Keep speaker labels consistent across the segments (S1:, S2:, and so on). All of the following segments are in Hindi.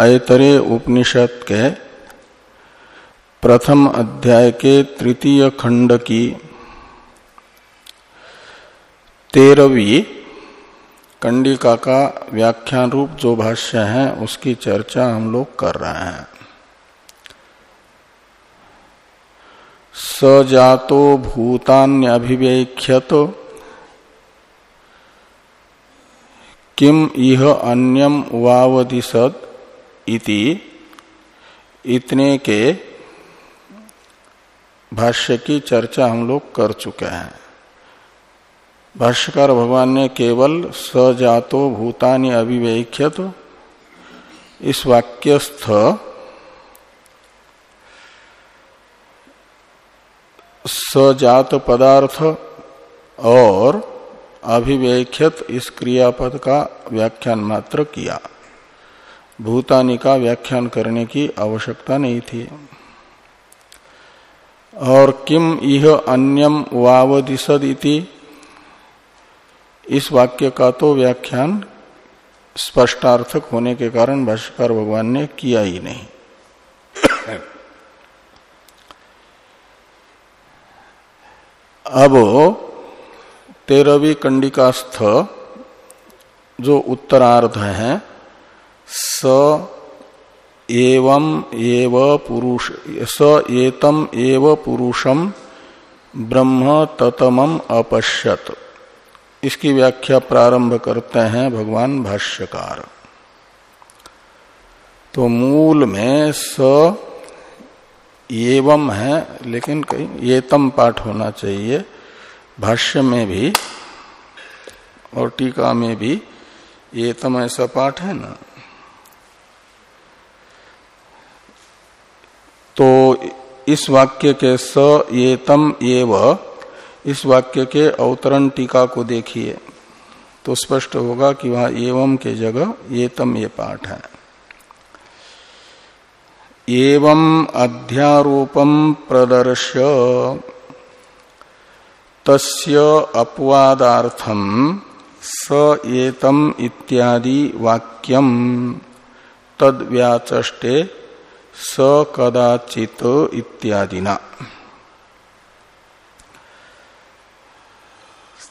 S1: ऐतरे उपनिषद के प्रथम अध्याय के तृतीय खंड की तेरहवीं कंडिका का व्याख्यान रूप जो भाष्य है, उसकी चर्चा हम लोग कर रहे हैं। सजातो भूतान्यभिवेख्यत किम यह अन्यम वावदिशद इति, इतने के भाष्य की चर्चा हम लोग कर चुके हैं। भाष्यकार भगवान ने केवल सजातो भूतानि अभिवेख्यत इस वाक्यस्थ सजात पदार्थ और अभिव्याख्यत इस क्रियापद का व्याख्यान मात्र किया। भूतानी का व्याख्यान करने की आवश्यकता नहीं थी। और किम यह अन्यम वावदिशद इति? इस वाक्य का तो व्याख्यान स्पष्टार्थक होने के कारण भाष्यकार भगवान ने किया ही नहीं। अब तेरहवीं कंडिकास्थ, जो उत्तरार्ध है स एवं एव पुरुष, स एतम एव पुरुषम ब्रह्म ततमम अपश्यत। इसकी व्याख्या प्रारंभ करते हैं भगवान भाष्यकार। तो मूल में स एवं है, लेकिन कहीं एतम पाठ होना चाहिए। भाष्य में भी और टीका में भी ये तम ऐसा पाठ है ना? तो इस वाक्य के स ये तम एव इस वाक्य के अवतरण टीका को देखिए तो स्पष्ट होगा कि वहाँ एवं के जगह ये तम ये पाठ है। एवं अध्यारोपम प्रदर्श्य, तस्य अपवादार्थम स एतम इत्यादि वाक्यम तद व्याचष्टे स कदाचित इत्यादिना।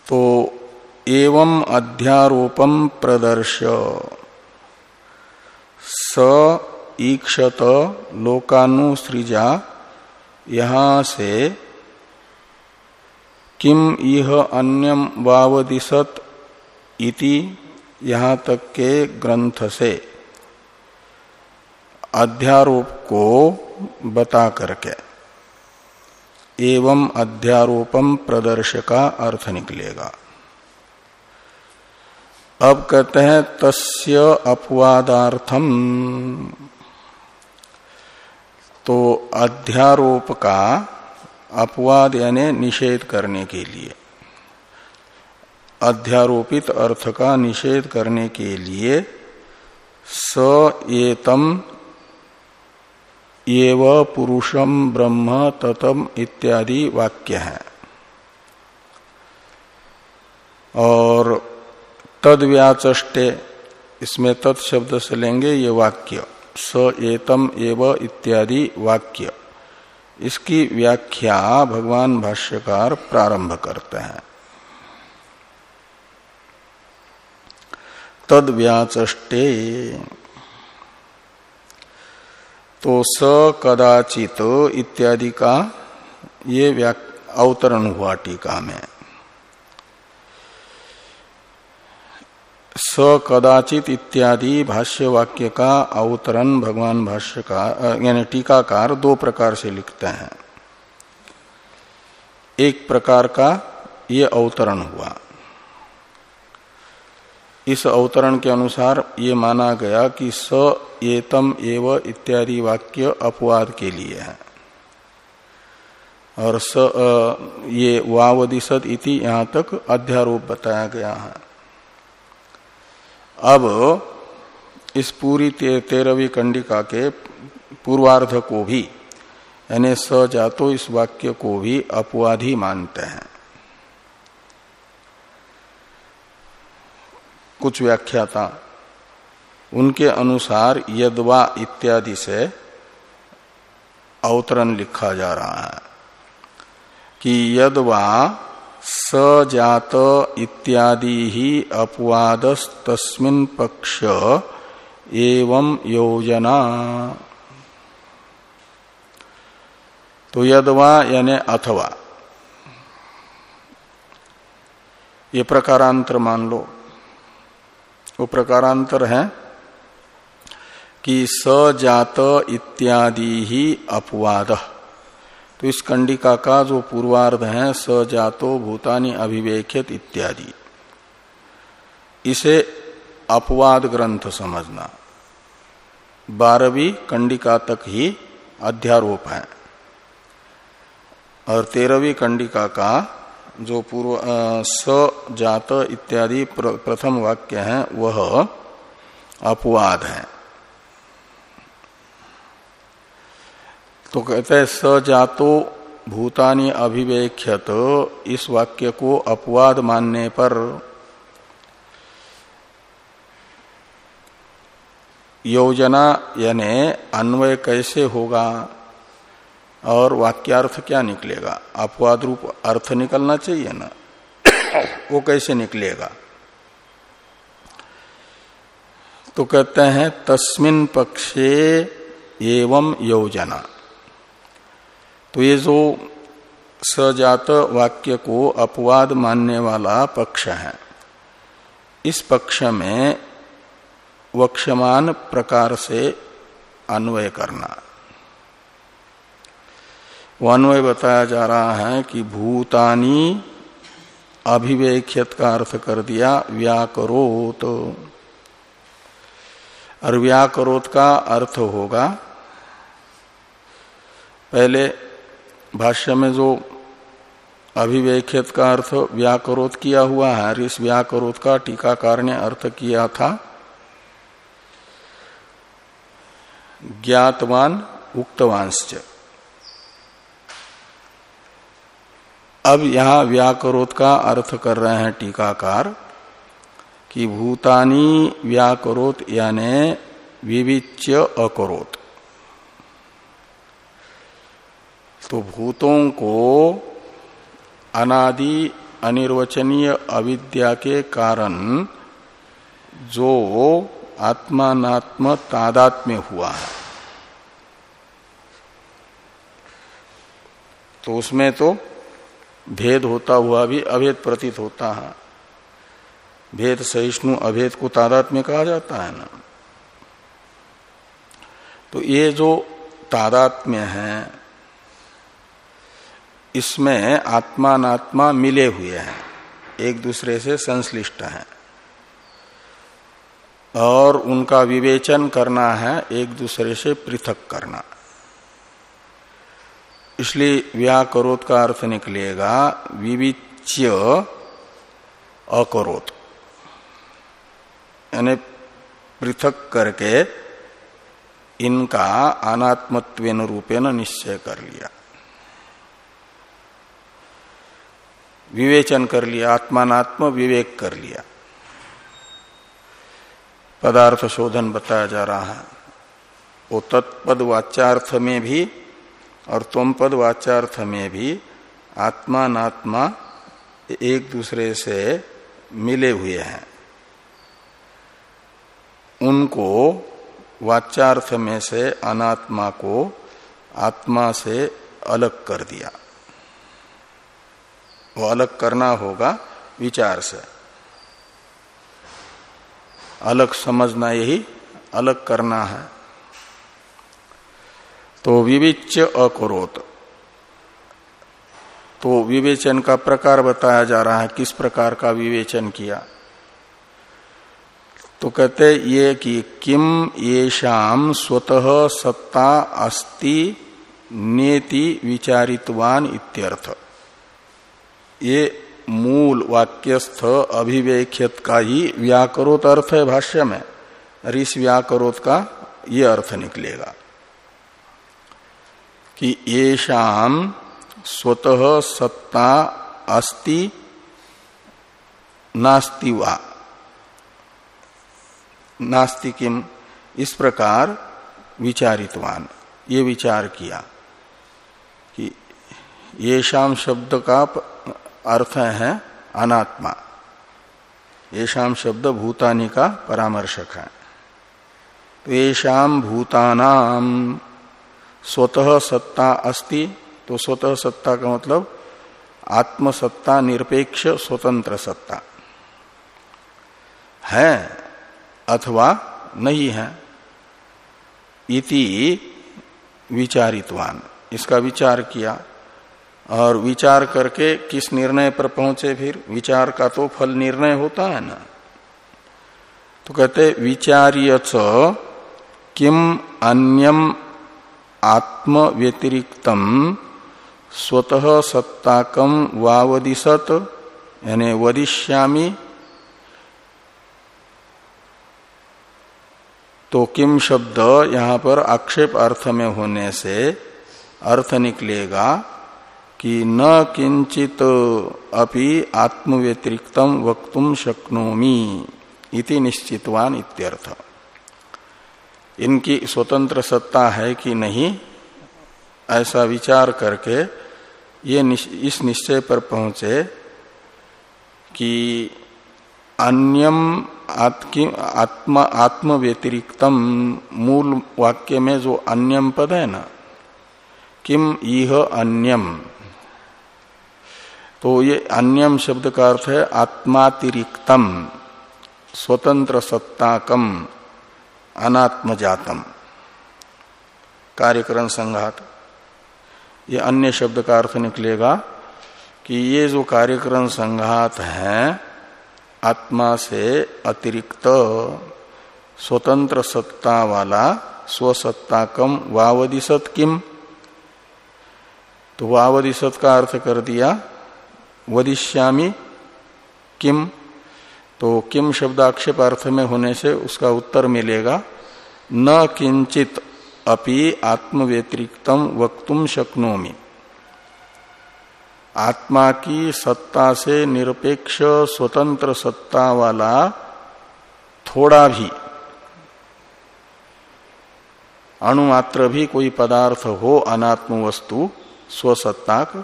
S1: तो एवं अध्यारोपम प्रदर्श्य स ईक्षत लोकानुसृजा यहाँ से किम यह अन्यम वावदिशत इति यहाँ तक के ग्रंथ से अध्यारोप को बता करके एवं अध्यारोपम प्रदर्श का अर्थ निकलेगा। अब कहते हैं, तस्य अपवादार्थम तो अध्यारोप का अपवाद यानी निषेध करने के लिए, अध्यारोपित अर्थ का निषेध करने के लिए स एतम एव पुरुषम ब्रह्म ततम इत्यादि वाक्य। है और तद व्याचे इसमें तत्शब्द से लेंगे ये वाक्य, स एतम एव इत्यादि वाक्य। इसकी व्याख्या भगवान भाष्यकार प्रारंभ करते हैं। तद व्याचे तो स कदाचित इत्यादि का ये अवतरण हुआ टीका में। स कदाचित इत्यादि भाष्य वाक्य का अवतरण भगवान भाष्य का यानी टीकाकार दो प्रकार से लिखते हैं। एक प्रकार का ये अवतरण हुआ। इस अवतरण के अनुसार ये माना गया कि स एतम एव इत्यादि वाक्य अपवाद के लिए है। और स ये वावदिशत इति यहाँ तक अध्यारोप बताया गया है। अब इस पूरी ते, तेरहवीं कंडिका के पूर्वार्ध को भी यानी स जातो इस वाक्य को भी अपवादी मानते हैं। कुछ व्याख्याता उनके अनुसार यदवा इत्यादि से अवतरण लिखा जा रहा है कि यदवा सजात इत्यादि ही अपवाद तस्मिन पक्ष एवं योजना। तो यदवा यानी अथवा। ये प्रकारांतर मान लो। वो प्रकारांतर है कि सजात इत्यादि ही अपवाद। तो इस कंडिका का जो पूर्वार्ध है, सजातो भूतानी अभिवेकित इत्यादि। इसे अपवाद ग्रंथ समझना। बारहवीं कंडिका तक ही अध्यारोप है। और तेरहवीं कंडिका का जो पूर्व स जात इत्यादि प्र, प्रथम वाक्य है वह अपवाद है। तो कहते हैं स जातो भूतानी अभिवेख्यत इस वाक्य को अपवाद मानने पर योजना यानी अन्वय कैसे होगा? और वाक्यार्थ क्या निकलेगा? अपवाद रूप अर्थ निकलना चाहिए ना? वो कैसे निकलेगा? तो कहते हैं, तस्मिन पक्षे एवं योजना। तो ये जो सजात वाक्य को अपवाद मानने वाला पक्ष है, इस पक्ष में वक्षमान प्रकार से अन्वय करना। वो बताया जा रहा है कि भूतानी अभिवेख्यत का अर्थ कर दिया, व्याकरोत। और व्याकरोत का अर्थ होगा, पहले भाष्य में जो अभिवेख्यत का अर्थ व्याकरोत किया हुआ है इस व्याकरोत का टीकाकार ने अर्थ किया था। ज्ञातवान, उक्तवांश्च। अब यहाँ व्याकरोत का अर्थ कर रहे हैं टीकाकार कि भूतानी व्याकरोत यानी विविच्य अकरोत। तो भूतों को अनादि अनिर्वचनीय अविद्या के कारण जो आत्मात्म तादात्म्य हुआ है। तो उसमें तो भेद होता हुआ भी अभेद प्रतीत होता है। भेद सहिष्णु, अभेद को तादात्म्य कहा जाता है ना। तो ये जो तादात्म्य है, इसमें आत्मात्मा मिले हुए हैं। एक दूसरे से संश्लिष्ट हैं। और उनका विवेचन करना है, एक दूसरे से पृथक करना। इसलिए व्याकरोत का अर्थ निकलेगा विविच्य अकरोत। यानी पृथक करके इनका अनात्मत्वेन रूपेण निश्चय कर लिया। विवेचन कर लिया आत्मात्म विवेक कर लिया। पदार्थ शोधन बताया जा रहा है। वो तत्पद वाच्यार्थ में भी और तुम पद वाच्यार्थ में भी आत्मात्मा एक दूसरे से मिले हुए हैं। उनको वाच्यार्थ में से अनात्मा को आत्मा से अलग कर दिया। वो अलग करना होगा विचार से। अलग समझना यही, अलग करना है। तो विविच अकरोत। तो विवेचन का प्रकार बताया जा रहा है, किस प्रकार का विवेचन किया। तो कहते ये कि किम ये शाम स्वतः सत्ता अस्ति नेति विचारितवान इत्यर्थ। ये मूल वाक्यस्थ अभिवेख्यत का ही व्याकरोत अर्थ है भाष्य में। और इस व्याकरोत का ये अर्थ निकलेगा। कि ये स्वतः सत्ता अस्ति, नास्ति वा? नास्ति किम इस प्रकार विचारितवान। ये विचार किया कि ये शाम शब्द का अर्थ है अनात्मा। ये शाम शब्द भूतानी का परामर्शक है। तो ये शाम भूतानाम स्वतः सत्ता अस्ति तो स्वतः सत्ता का मतलब आत्मसत्ता, निरपेक्ष, स्वतंत्र सत्ता। है अथवा नहीं है, इति विचारितवान। इसका विचार किया, और विचार करके किस निर्णय पर पहुँचे फिर? विचार का तो फल निर्णय होता है ना। तो कहते विचार्य किम अन्यम आत्म व्यतिरिक्तम स्वतः सत्ताकम वावदिशत यानी वदिष्यामी तो किम शब्द, यहाँ पर आक्षेप अर्थ में होने से अर्थ निकलेगा कि न किंचित अपि आत्म व्यतिरिक्तम वक्तुम शक्नोमी इति निश्चितवान इत्यर्थ। इनकी स्वतंत्र सत्ता है कि नहीं, ऐसा विचार करके ये इस निश्चय पर पहुँचे कि अन्यम आत्मा, आत्म व्यतिरिक्तम मूल वाक्य में जो अन्यम पद है ना, किम यह अन्यम। तो ये अन्यम शब्द का अर्थ है आत्मातिरिक्तम, स्वतंत्र सत्ताकम अनात्मजातम। कार्यकरण संघात। ये अन्य शब्द का अर्थ निकलेगा कि ये जो कार्यकरण संघात है, आत्मा से अतिरिक्त, स्वतंत्र सत्ता वाला स्वसत्ता कम वावदिशत किम? तो वावदिशत का अर्थ कर दिया वदिश्यामी किम? तो किम शब्द आक्षेप अर्थ में होने से उसका उत्तर मिलेगा, न किंचित अपि आत्म व्यतिरिक्तम वक्तुम शक्नोमी। आत्मा की सत्ता से निरपेक्ष स्वतंत्र सत्ता वाला थोड़ा भी, अणुमात्र भी कोई पदार्थ हो, अनात्म वस्तु, स्वसत्ताक,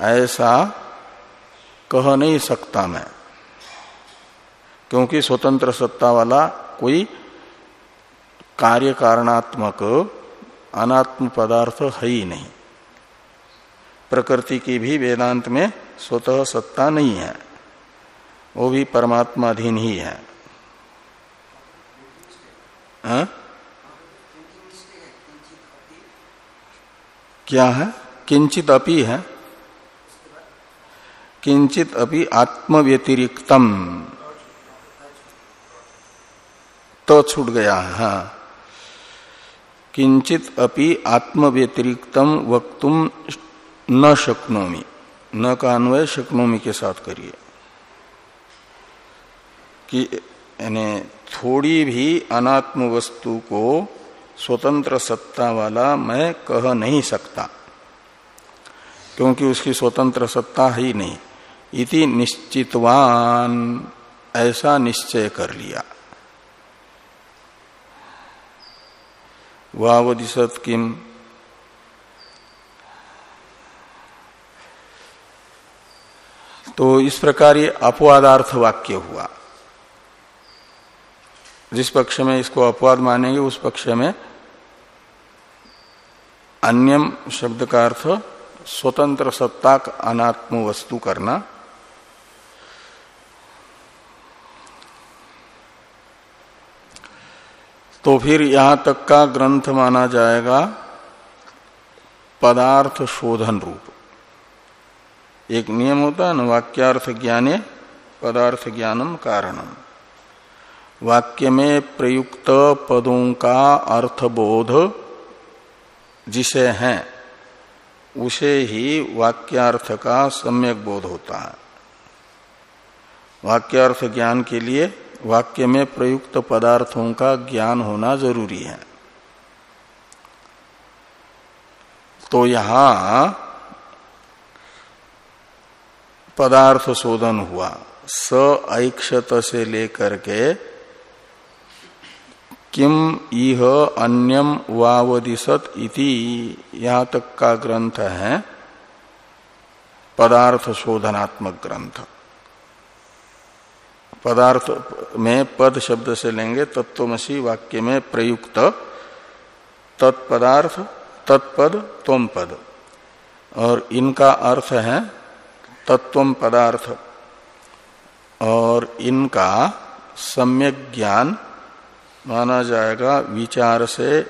S1: ऐसा कह नहीं सकता मैं। क्योंकि स्वतंत्र सत्ता वाला कोई कार्य कारणात्मक अनात्म पदार्थ है ही नहीं। प्रकृति की भी वेदांत में स्वतः सत्ता नहीं है। वो भी परमात्माधीन ही है। हा? क्या है? किंचित अपि है। किंचित अपि आत्म व्यतिरिक्तम तो छूट गया है किंचित अपि आत्म व्यतिरिक्तम वक्तुम न शक्नोमी, न का अन्वय शक्नोमी के साथ करिए। कि यानी थोड़ी भी अनात्म वस्तु को स्वतंत्र सत्ता वाला मैं कह नहीं सकता, क्योंकि उसकी स्वतंत्र सत्ता ही नहीं। इति निश्चितवान, ऐसा निश्चय कर लिया। वावदिशत किम? तो इस प्रकार ये अपवादार्थ वाक्य हुआ। जिस पक्ष में इसको अपवाद मानेंगे, उस पक्ष में अन्यम शब्द का अर्थ स्वतंत्र सत्ता अनात्म वस्तु करना। तो फिर यहाँ तक का ग्रंथ माना जाएगा पदार्थ शोधन रूप। एक नियम होता है ना, वाक्यार्थ ज्ञाने, पदार्थ ज्ञानम कारणम। वाक्य में प्रयुक्त पदों का अर्थबोध जिसे है, उसे ही वाक्यार्थ का सम्यक बोध होता है। वाक्यार्थ ज्ञान के लिए वाक्य में प्रयुक्त पदार्थों का ज्ञान होना ज़रूरी है। तो यहाँ पदार्थ शोधन हुआ। स ऐक्षत से लेकर के किम इह अन्यम वावदिशत इति, यहाँ तक का ग्रंथ है, पदार्थ शोधनात्मक ग्रंथ। पदार्थ में पद शब्द से लेंगे, तत्वमसी वाक्य में प्रयुक्त, तत्पदार्थ, तत्पद तोम पद और इनका अर्थ है तत्व पदार्थ। और इनका सम्यक ज्ञान माना जाएगा, विचार से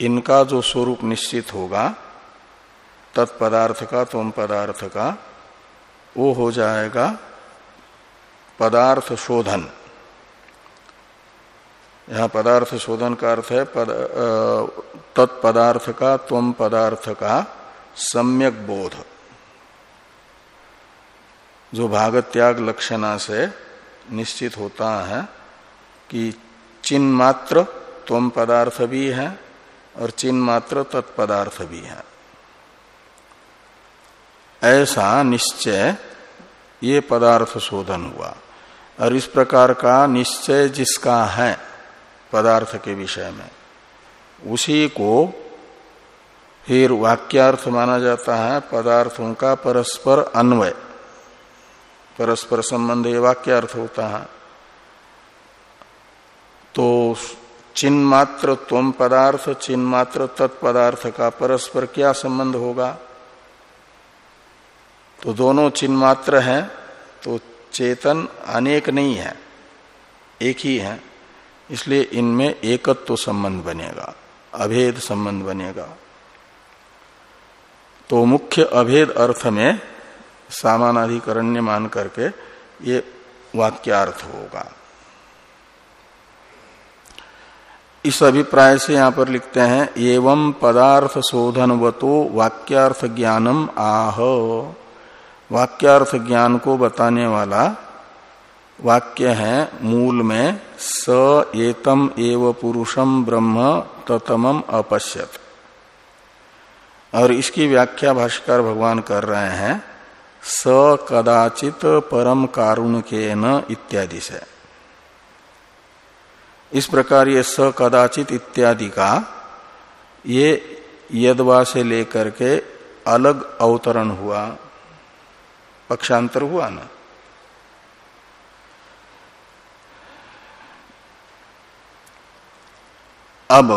S1: इनका जो स्वरूप निश्चित होगा, तत्पदार्थ का तोम पदार्थ का, वो हो जाएगा पदार्थ शोधन। यहाँ पदार्थ शोधन का अर्थ है पद, तत्पदार्थ का तम पदार्थ का सम्यक बोध। जो भाग त्याग लक्षणा से निश्चित होता है कि चिन्ह मात्र तम पदार्थ भी है और चिन्ह मात्र तत्पदार्थ भी है। ऐसा निश्चय ये पदार्थ शोधन हुआ। और इस प्रकार का निश्चय जिसका है पदार्थ के विषय में, उसी को फिर वाक्यार्थ माना जाता है, पदार्थों का परस्पर अन्वय। परस्पर संबंध ये वाक्यार्थ होता है। तो चिन्ह मात्र त्वम पदार्थ चिन्ह मात्र तत्पदार्थ का परस्पर क्या संबंध होगा? तो दोनों चिन्ह मात्र है तो चेतन अनेक नहीं है, एक ही है, इसलिए इनमें एकत्व तो संबंध बनेगा, अभेद संबंध बनेगा। तो मुख्य अभेद अर्थ में सामानाधिकरण्य मान करके ये वाक्यार्थ होगा। इस अभिप्राय से यहाँ पर लिखते हैं, एवं पदार्थ शोधन शोधनवतो वाक्यार्थ ज्ञानम आह। वाक्यार्थ ज्ञान को बताने वाला वाक्य है मूल में, स एतम एव पुरुषम ब्रह्म ततमम अपश्यत। और इसकी व्याख्या भाष्कर भगवान कर रहे हैं, स कदाचित परम कारुण के न इत्यादि से। इस प्रकार ये स कदाचित इत्यादि का, ये यदवा से लेकर के अलग अवतरण हुआ। पक्षांतर हुआ ना। अब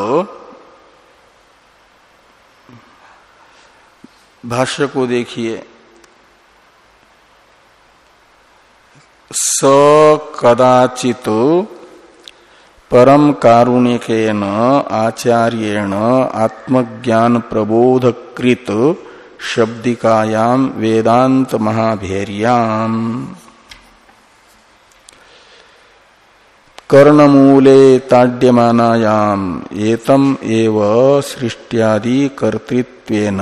S1: भाष्य को देखिए। स कदाचित परम कारुणिकेन आचार्येण आत्मज्ञान प्रबोधकृत शब्दिकायाम वेदांत महाभेरियाम कर्णमूले ताड्यमानायाम एतम एव सृष्टियादि कर्तृत्वेन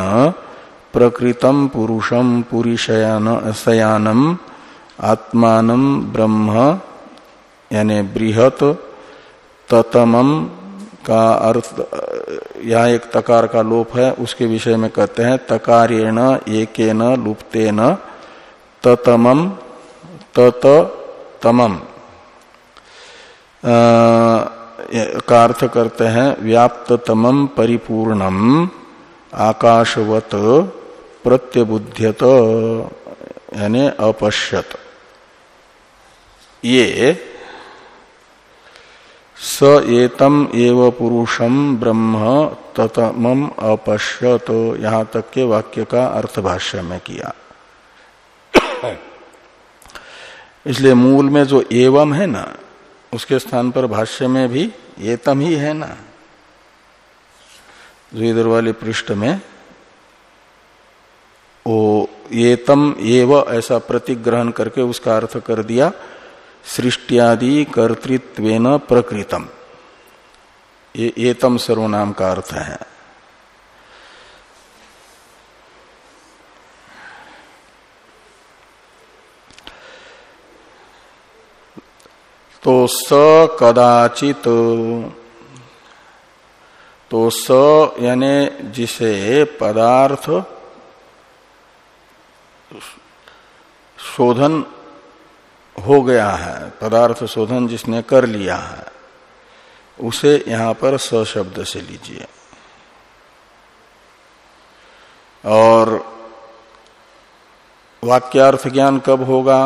S1: प्रकृतम पुरुषम पुरीशयान शयानम आत्मान ब्रह्म, यानी बृहत, ततमम का अर्थ, यह एक तकार का लोप है, उसके विषय में कहते हैं, तकारेण एक लुप्तेन ततमम तत का अर्थ करते हैं व्याप्ततमम परिपूर्णम आकाशवत प्रत्यबुध्यत यानी अपश्यत। ये स एतम एव पुरुषम ब्रह्म ततमम अपश्यत। यहाँ तक के वाक्य का अर्थ भाष्य में किया। इसलिए मूल में जो एवं है ना, उसके स्थान पर भाष्य में भी ये तम ही है ना। जो इधर वाले पृष्ठ में वो ये तम एव ऐसा प्रतिग्रहण करके उसका अर्थ कर दिया। सृष्टियादि कर्तृत्व प्रकृतम। ये, एतम सर्वनाम का अर्थ है। तो स कदाचित तो स यानी जिसे पदार्थ शोधन हो गया है, पदार्थ शोधन जिसने कर लिया है, उसे यहाँ पर स शब्द से लीजिए। और वाक्यार्थ ज्ञान कब होगा?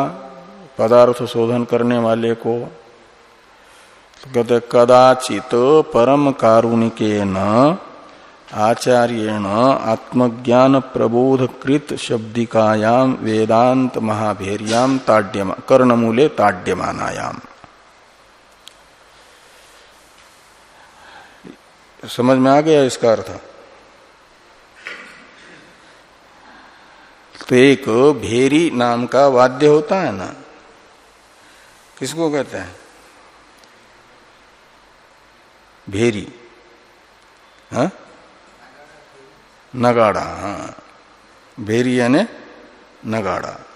S1: पदार्थ शोधन करने वाले को। तो कदाचित परम कारुणिके न आचार्यण आत्मज्ञान प्रबोधकृत शब्दिकायाम वेदांत महाभेरियाम ताड्यम, कर्णमूले ताड्यमानायाम समझ में आ गया इसका अर्थ? तो एक भेरी नाम का वाद्य होता है ना? किसको कहते हैं? भेरी। हा? नगाड़ा। भेरी यानी नगाड़ा।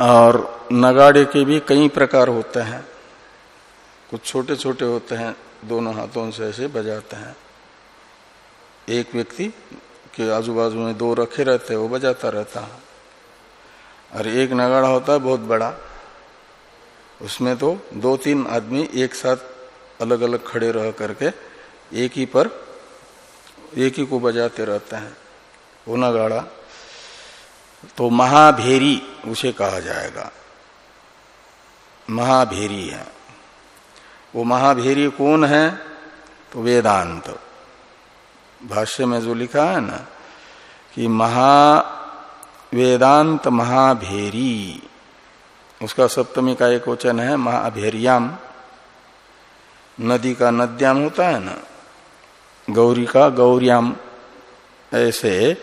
S1: और नगाड़े के भी कई प्रकार होते हैं। कुछ छोटे छोटे होते हैं, दोनों हाथों से ऐसे बजाते हैं। एक व्यक्ति के आजू बाजू में दो रखे रहते हैं, वो बजाता रहता है। और एक नगाड़ा होता है बहुत बड़ा, उसमें तो दो तीन आदमी एक साथ अलग अलग खड़े रह करके एक ही पर, एक ही को बजाते रहते हैं। वो नगाड़ा तो महाभेरी उसे कहा जाएगा। महाभेरी है। वो महाभेरी कौन है? तो वेदांत। भाष्य में जो लिखा है ना, कि महा, वेदांत महाभेरी। उसका सप्तमी का एक वचन है, महाभेरियाम। नदी का नद्याम होता है ना गौरी का गौरियाम, ऐसे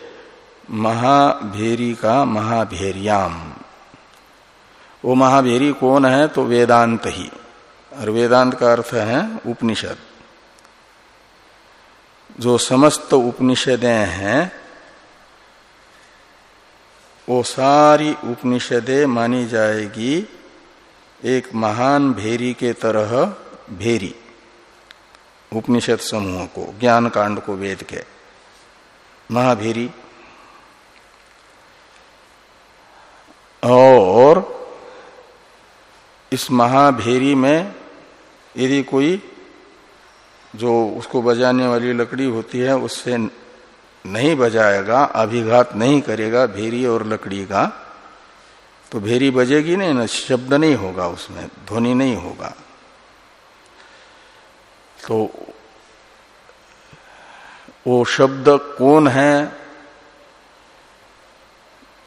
S1: महाभेरी का महाभेरियाम। वो महाभेरी कौन है? तो वेदांत ही। और वेदांत का अर्थ है उपनिषद। जो समस्त उपनिषदें हैं, वो सारी उपनिषदें मानी जाएगी एक महान भेरी के तरह भेरी। उपनिषद समूह को ज्ञान कांड को वेद के। महाभेरी। और इस महाभेरी में यदि कोई जो उसको बजाने वाली लकड़ी होती है, उससे नहीं बजाएगा, अभिघात नहीं करेगा भेरी और लकड़ी का तो भेरी बजेगी नहीं, ना, शब्द नहीं होगा उसमें, ध्वनि नहीं होगा। तो वो शब्द कौन है?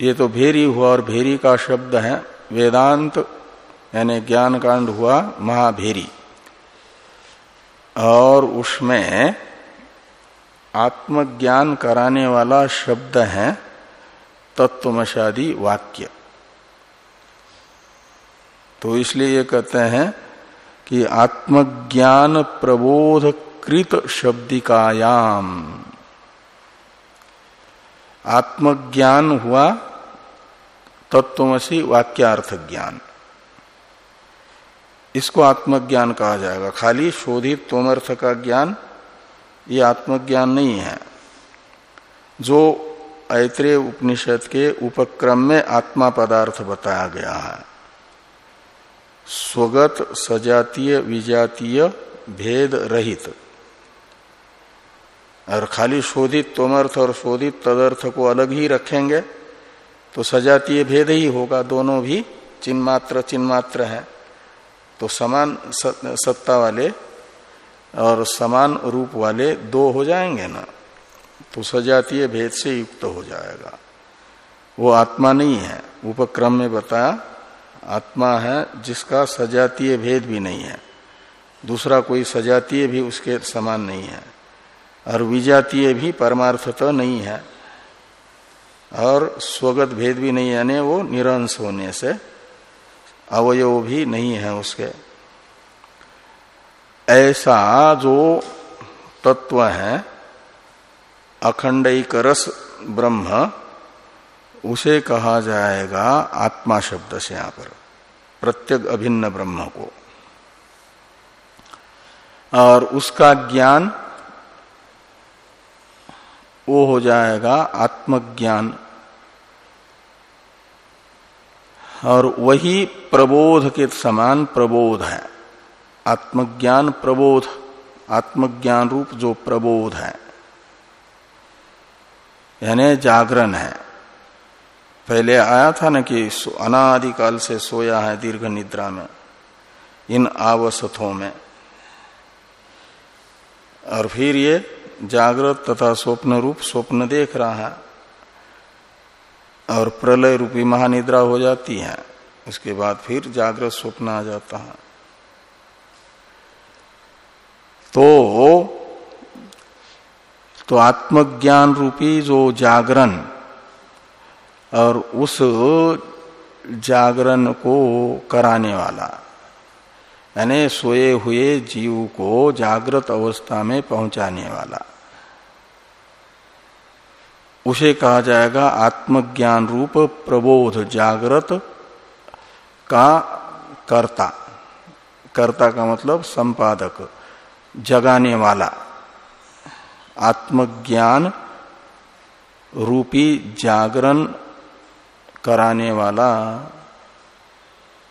S1: ये तो भेरी हुआ और भेरी का शब्द है। वेदांत, यानी ज्ञान कांड हुआ महाभेरी। और उसमें आत्मज्ञान कराने वाला शब्द है तत्वमशादी वाक्य। तो इसलिए ये कहते हैं कि आत्मज्ञान प्रबोध कृत शब्दिकायाम। आत्मज्ञान हुआ तत्वमसी वाक्यार्थ ज्ञान इसको आत्मज्ञान कहा जाएगा। खाली शोधित तोमर्थ का ज्ञान ये आत्मज्ञान नहीं है। जो ऐत्रेय उपनिषद के उपक्रम में आत्मा पदार्थ बताया गया है। स्वगत, सजातीय, विजातीय, भेद रहित। और खाली शोधित तोमर्थ और शोधित तदर्थ को अलग ही रखेंगे तो सजातीय भेद ही होगा, दोनों भी चिन्मात्र चिन्मात्र है। तो समान सत्ता वाले और समान रूप वाले दो हो जाएँगे ना तो सजातीय भेद से युक्त हो जाएगा। वो आत्मा नहीं है, उपक्रम में बताया आत्मा है, जिसका सजातीय भेद भी नहीं है। दूसरा कोई सजातीय भी उसके समान नहीं है। और विजातीय भी परमार्थत नहीं है। और स्वगत भेद भी नहीं, यानी वो निरंश होने से अवयव भी नहीं है उसके। ऐसा जो तत्व है अखंड रस ब्रह्म, उसे कहा जाएगा आत्मा शब्द से यहाँ पर। प्रत्येक अभिन्न ब्रह्म को। और उसका ज्ञान वो हो जाएगा आत्मज्ञान। और वही प्रबोध के समान प्रबोध है। आत्मज्ञान प्रबोध, आत्मज्ञान रूप जो प्रबोध है, यानी जागरण है। पहले आया था ना कि अनादिकाल से सोया है दीर्घ निद्रा में, इन आवसथों में। और फिर ये जागृत तथा स्वप्न रूप स्वप्न देख रहा है और प्रलय रूपी महानिद्रा हो जाती है। उसके बाद फिर जागृत स्वप्न आ जाता है। तो तो आत्मज्ञान रूपी जो जागरण और उस जागरण को कराने वाला। यानी सोए हुए जीव को जागृत अवस्था में पहुँचाने वाला। उसे कहा जाएगा आत्मज्ञान रूप प्रबोध जागृत का कर्ता। कर्ता का मतलब संपादक, जगाने वाला। आत्मज्ञान रूपी जागरण कराने वाला,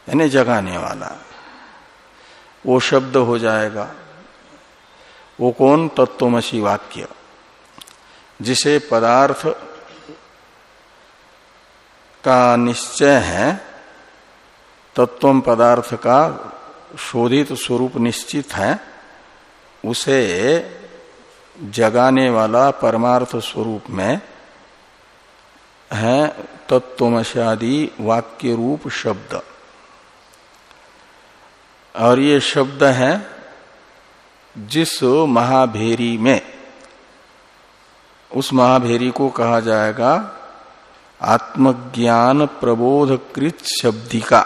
S1: यानी जगाने वाला। वो शब्द हो जाएगा, वो कौन? तत्वमसी वाक्य। जिसे पदार्थ का निश्चय है तत्व पदार्थ का शोधित स्वरूप निश्चित है, उसे जगाने वाला परमार्थ स्वरूप में है तत्वमशादी वाक्य रूप शब्द। और ये शब्द है जिस महाभेरी में, उस महाभेरी को कहा जाएगा आत्मज्ञान प्रबोधकृत शब्दिका।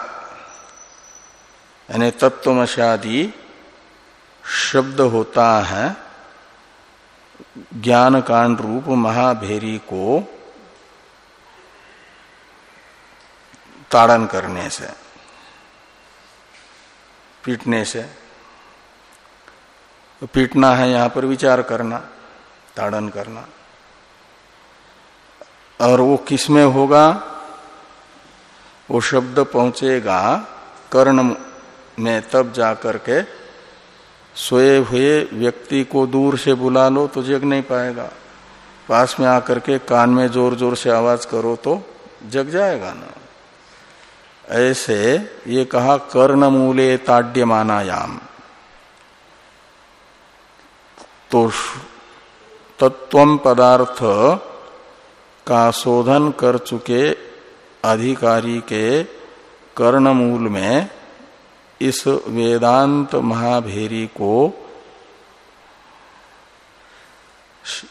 S1: यानी तत्वमशादी शब्द होता है ज्ञान कांड रूप महाभेरी को ताड़न करने से, पीटने से। तो पीटना है यहाँ पर विचार करना, ताड़न करना। और वो किसमें होगा? वो शब्द पहुंचेगा कर्ण में, तब जाकर के सोए हुए व्यक्ति को दूर से बुला लो तो जग नहीं पाएगा। पास में आकर के कान में ज़ोर ज़ोर से आवाज़ करो तो जग जाएगा ना। ऐसे ये कहा कर्ण मूले ताड्यमानायाम। तो तत्व पदार्थ का शोधन कर चुके अधिकारी के कर्णमूल में इस वेदांत महाभेरी को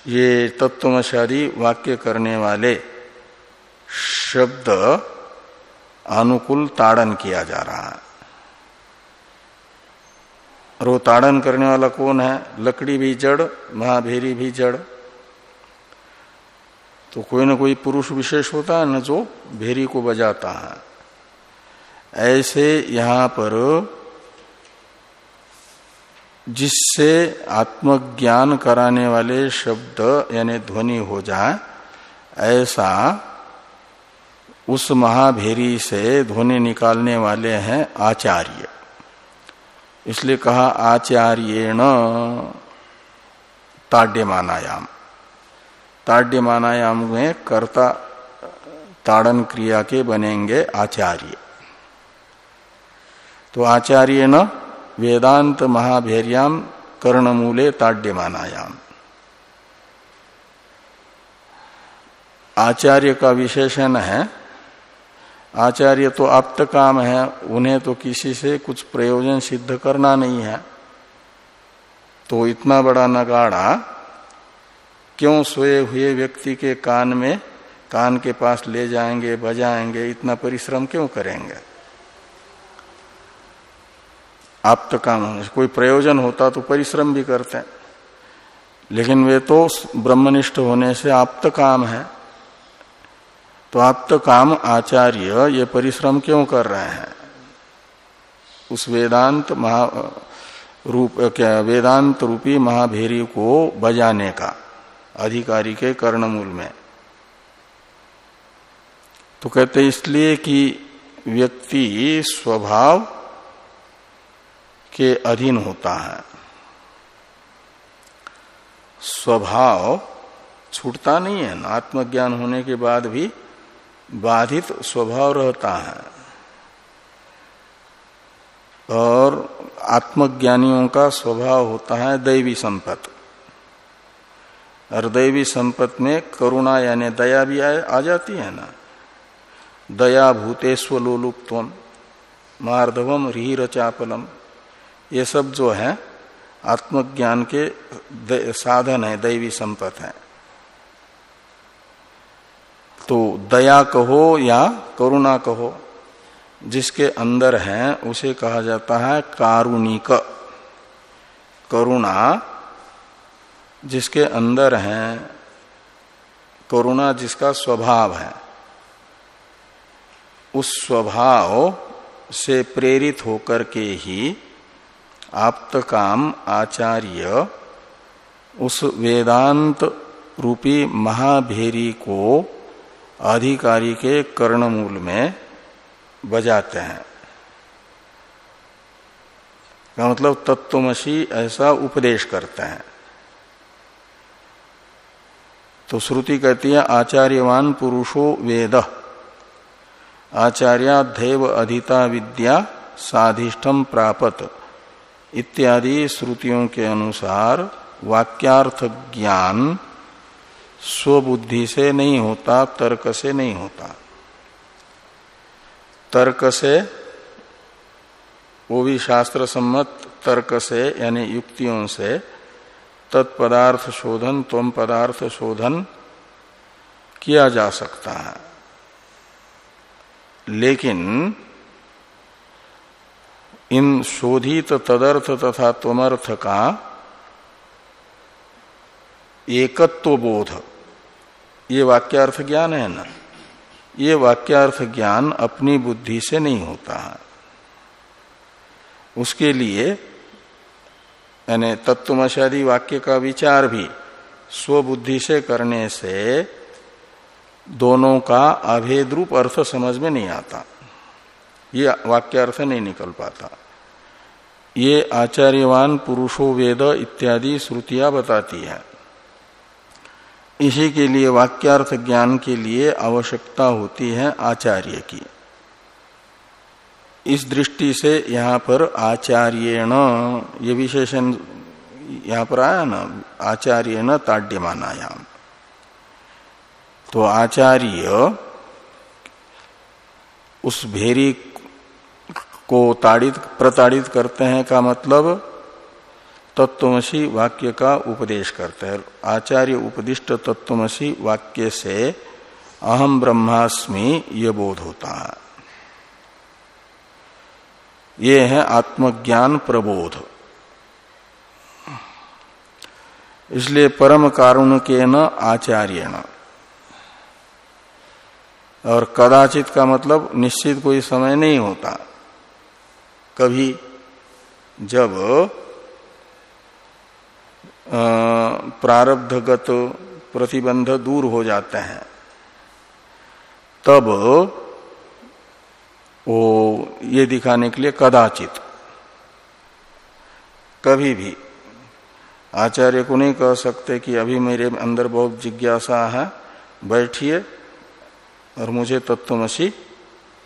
S1: ये तत्वशादी वाक्य करने वाले शब्द अनुकूल ताड़न किया जा रहा है। और वो ताड़न करने वाला कौन है? लकड़ी भी जड़, महाभेरी भी जड़। तो कोई ना कोई पुरुष विशेष होता है न जो भेरी को बजाता है। ऐसे यहाँ पर जिससे आत्मज्ञान कराने वाले शब्द यानी ध्वनि हो जाए, ऐसा उस महाभेरी से ध्वनि निकालने वाले हैं आचार्य। इसलिए कहा, आचार्यण ताड्यमानायाम। ताड्यमानायाम में कर्ता ताड़न क्रिया के बनेंगे आचार्य। तो आचार्य न वेदांत महाभैर्याम कर्णमूले ताड्यमानायाम। आचार्य का विशेषण है आचार्य तो आप्त काम है, उन्हें तो किसी से कुछ प्रयोजन सिद्ध करना नहीं है। तो इतना बड़ा नगाड़ा, क्यों सोए हुए व्यक्ति के कान में, कान के पास ले जाएँगे, बजाएँगे, इतना परिश्रम क्यों करेंगे? आप तो काम कोई प्रयोजन होता तो परिश्रम भी करते हैं। लेकिन वे तो ब्रह्मनिष्ठ होने से आप्त काम है। तो आप्त काम आचार्य ये परिश्रम क्यों कर रहे हैं? उस वेदांत महा, रूप, क्या, वेदांत रूपी महाभेरी को बजाने का, अधिकारी के कर्णमूल में। तो कहते इसलिए कि व्यक्ति स्वभाव के अधीन होता है। स्वभाव छूटता नहीं है, ना आत्मज्ञान होने के बाद भी बाधित स्वभाव रहता है। और आत्मज्ञानियों का स्वभाव होता है दैवी संपत्ति और दैवी संपत में करुणा यानी दया भी आ, आ जाती है ना। दया भूतेस्व लोलुप्तम मार्धवम रीर चापलम ये सब जो है आत्मज्ञान के साधन है दैवी संपत है। तो दया कहो या करुणा कहो, जिसके अंदर है उसे कहा जाता है कारुणिक। करुणा जिसके अंदर है, करुणा जिसका स्वभाव है, उस स्वभाव से प्रेरित होकर के ही आप्त काम आचार्य उस वेदांत रूपी महाभेरी को अधिकारी के कर्णमूल में बजाते हैं। का मतलब तत्वमसी ऐसा उपदेश करते हैं। तो श्रुति कहती है, आचार्यवान पुरुषो वेद। आचार्याध्यव अधिता विद्या साधिष्ठम प्रापत। इत्यादि श्रुतियों के अनुसार वाक्यार्थ ज्ञान स्वबुद्धि से नहीं होता, तर्क से नहीं होता। तर्क से, वो भी शास्त्र सम्मत तर्क से, यानी युक्तियों से, तत्पदार्थ शोधन तम पदार्थ शोधन किया जा सकता है। लेकिन, इन शोधित तदर्थ तथा त्वमर्थ का एकत्व बोध ये वाक्यार्थ ज्ञान है ना? ये वाक्यार्थ ज्ञान अपनी बुद्धि से नहीं होता। है उसके लिए, यानी तत्वमशादी वाक्य का विचार भी स्वबुद्धि से करने से दोनों का अभेद रूप अर्थ समझ में नहीं आता। ये वाक्य अर्थ नहीं निकल पाता। ये आचार्यवान पुरुषो वेद इत्यादि श्रुतियाँ बताती है। इसी के लिए वाक्यार्थ ज्ञान के लिए आवश्यकता होती है आचार्य की। इस दृष्टि से यहाँ पर आचार्यण, ये विशेषण यहाँ पर आया ना आचार्य न ताड्यमानायाम। तो आचार्य उस भेरी को ताड़ित, प्रताड़ित करते हैं का मतलब तत्वमसी वाक्य का उपदेश करते हैं। आचार्य उपदिष्ट तत्वमसी वाक्य से अहम ब्रह्मास्मि ये बोध होता है ये है आत्मज्ञान प्रबोध। इसलिए परम कारुण के न आचार्य न और कदाचित का मतलब निश्चित कोई समय नहीं होता। कभी जब प्रारब्धगत प्रतिबंध दूर हो जाते हैं। तब वो ये दिखाने के लिए कदाचित, कभी भी आचार्य को नहीं कह सकते कि अभी मेरे अंदर बहुत जिज्ञासा है, बैठिए और मुझे तत्वमसी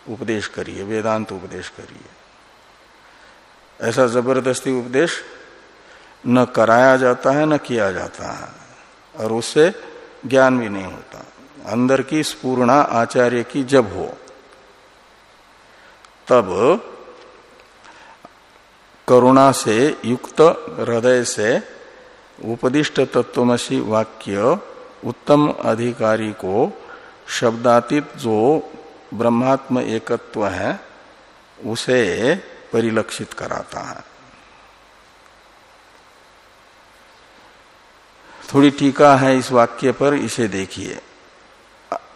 S1: उपदेश करिए, वेदांत उपदेश करिए। ऐसा ज़बरदस्ती उपदेश न कराया जाता है, न किया जाता है। और उससे ज्ञान भी नहीं होता। अंदर की स्पूर्णा आचार्य की जब हो, तब करुणा से युक्त, हृदय से उपदिष्ट तत्वमसी वाक्य उत्तम अधिकारी को शब्दातीत जो ब्रह्मात्म एकत्व है, उसे परिलक्षित कराता है। थोड़ी टीका है इस वाक्य पर, इसे देखिए।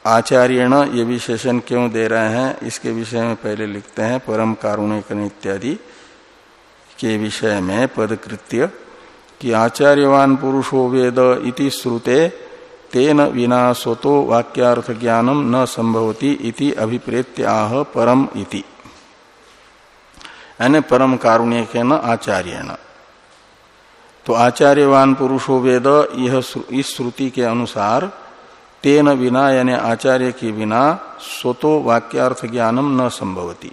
S1: आचार्यण ये विशेषण क्यों दे रहे हैं, इसके विषय में पहले लिखते हैं, परम कारुणिक इत्यादि के विषय में पदकृत्य, कि आचार्यवान पुरुषो वेद इति श्रुते, तेन विना स्वतो वाक्यार्थ ज्ञानम न संभवती इति अभिप्रेत्य आह परम इति। यानी परम कारुण्य के न आचार्य न तो आचार्यवान पुरुषो वेद, यह इस श्रुति के अनुसार, तेन बिना यानी आचार्य के बिना स्वतो वाक्यार्थ ज्ञानम न संभवती।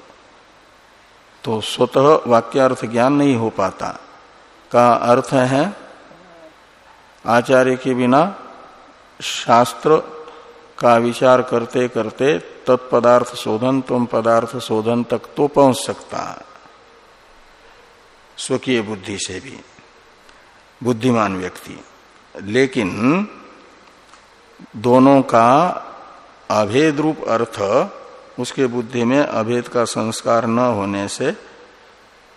S1: तो स्वतः वाक्यार्थ ज्ञान नहीं हो पाता। का अर्थ है, आचार्य के बिना शास्त्र का विचार करते करते तत्पदार्थ शोधन तुम पदार्थ शोधन तक तो पहुँच सकता है। स्वकीय बुद्धि से भी। बुद्धिमान व्यक्ति। लेकिन दोनों का अभेद रूप अर्थ, उसके बुद्धि में अभेद का संस्कार न होने से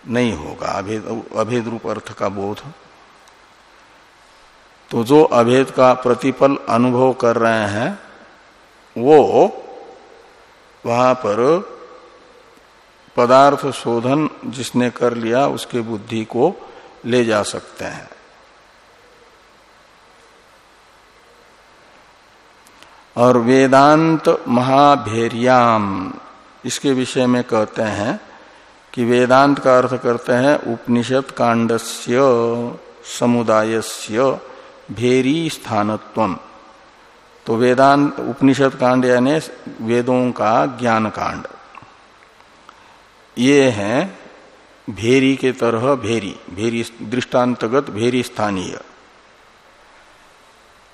S1: नहीं होगा। अभेद अभेद रूप अर्थ का बोध। तो जो अभेद का प्रतिपल अनुभव कर रहे हैं, वो वहाँ पर पदार्थ शोधन जिसने कर लिया, उसके बुद्धि को ले जा सकते हैं। और वेदांत महाभेरियाम, इसके विषय में कहते हैं कि वेदांत का अर्थ करते हैं उपनिषद कांडस्य समुदायस्य भेरी स्थानत्व तो वेदांत उपनिषद कांड यानी वेदों का ज्ञान कांड। ये है भेरी के तरह भेरी भेरी दृष्टांतगत भेरी स्थानीय।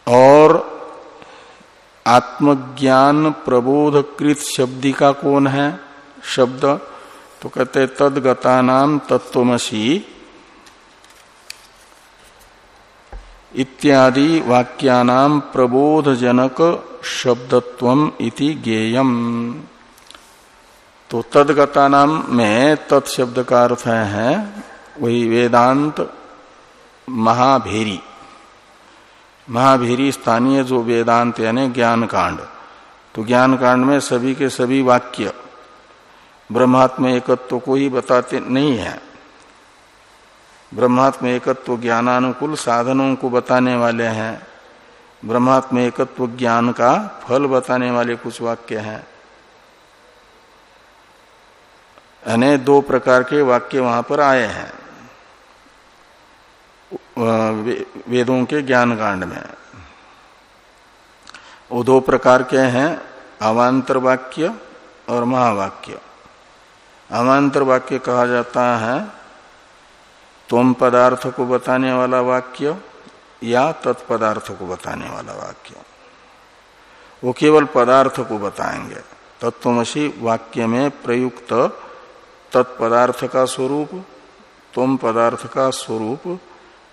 S1: और आत्मज्ञान प्रबोधकृत शब्दी का कौन है? शब्द। तो कहते तदगता नाम तत्वमसी इत्यादि वाक्यानाम प्रबोधजनक शब्दत्व इति गेयम। तो तदगता नाम में तत्शब्द का अर्थ है, वही वेदांत महाभेरी। महाभेरी स्थानीय जो वेदांत यानी ज्ञान कांड तो ज्ञान कांड में सभी के सभी वाक्य। ब्रह्मात्म एकत्व को ही बताते नहीं है। ब्रह्मात्म एकत्व ज्ञानानुकूल साधनों को बताने वाले हैं। ब्रह्मात्म एकत्व ज्ञान का फल बताने वाले कुछ वाक्य हैं। यानी दो प्रकार के वाक्य वहाँ पर आए हैं। वेदों के ज्ञान कांड में। वो दो प्रकार के हैं अवान्तर वाक्य और महावाक्य। अवान्तर वाक्य कहा जाता है, तुम पदार्थ को बताने वाला वाक्य या तत्पदार्थ को बताने वाला वाक्य। वो केवल पदार्थ को बताएँगे। तत्वमसी वाक्य में प्रयुक्त तत्पदार्थ का स्वरूप, तुम पदार्थ का स्वरूप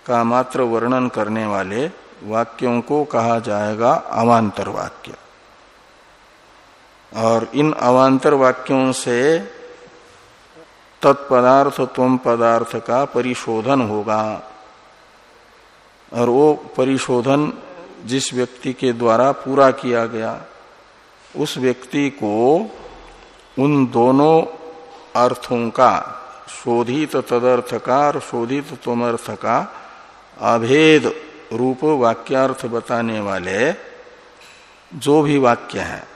S1: का मात्र वर्णन करने वाले वाक्यों को कहा जाएगा अवान्तर वाक्य। और इन अवान्तर वाक्यों से तत्पदार्थ तुम पदार्थ का परिशोधन होगा। और वो परिशोधन जिस व्यक्ति के द्वारा पूरा किया गया, उस व्यक्ति को उन दोनों अर्थों का, शोधित तदर्थ का और शोधित तुमर्थ का अभेद रूप वाक्यार्थ बताने वाले जो भी वाक्य हैं,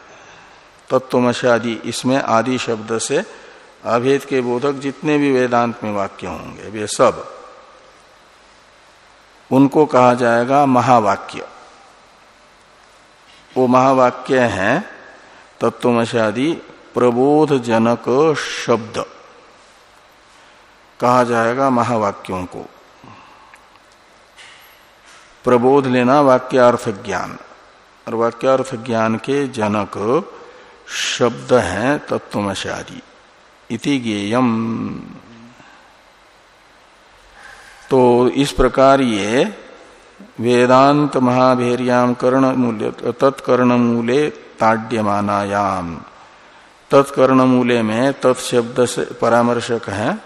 S1: तत्वमशादि, इसमें आदि शब्द से अभेद के बोधक जितने भी वेदांत में वाक्य होंगे, वे सब, उनको कहा जाएगा महावाक्य। वो महावाक्य है तत्वमशादि प्रबोध जनक शब्द। कहा जाएगा महावाक्यों को। प्रबोध लेना वाक्यार्थ ज्ञान। और वाक्यार्थ ज्ञान के जनक शब्द हैं तत्वमशादी इति गेयम तो इस प्रकार ये वेदांत महाभेरियाम कर्ण मूल्य, तत्कर्ण मूले ताड्यमानायाम। तत्कर्ण मूले में तत्शब्द से परामर्शक है